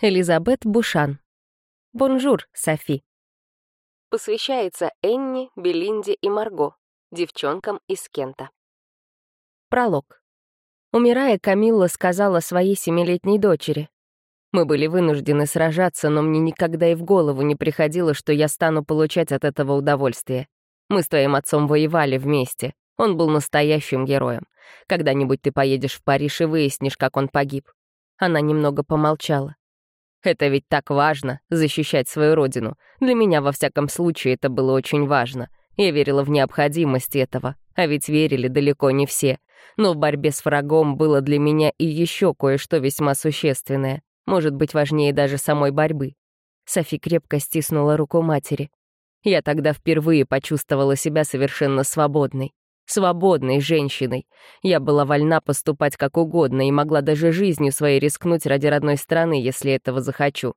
Элизабет Бушан. Бонжур, Софи. Посвящается Энни, Белинде и Марго, девчонкам из Кента. Пролог. Умирая, Камилла сказала своей семилетней дочери. «Мы были вынуждены сражаться, но мне никогда и в голову не приходило, что я стану получать от этого удовольствие. Мы с твоим отцом воевали вместе. Он был настоящим героем. Когда-нибудь ты поедешь в Париж и выяснишь, как он погиб». Она немного помолчала. «Это ведь так важно — защищать свою родину. Для меня, во всяком случае, это было очень важно. Я верила в необходимость этого, а ведь верили далеко не все. Но в борьбе с врагом было для меня и еще кое-что весьма существенное, может быть, важнее даже самой борьбы. Софи крепко стиснула руку матери. Я тогда впервые почувствовала себя совершенно свободной. Свободной женщиной. Я была вольна поступать как угодно и могла даже жизнью своей рискнуть ради родной страны, если этого захочу.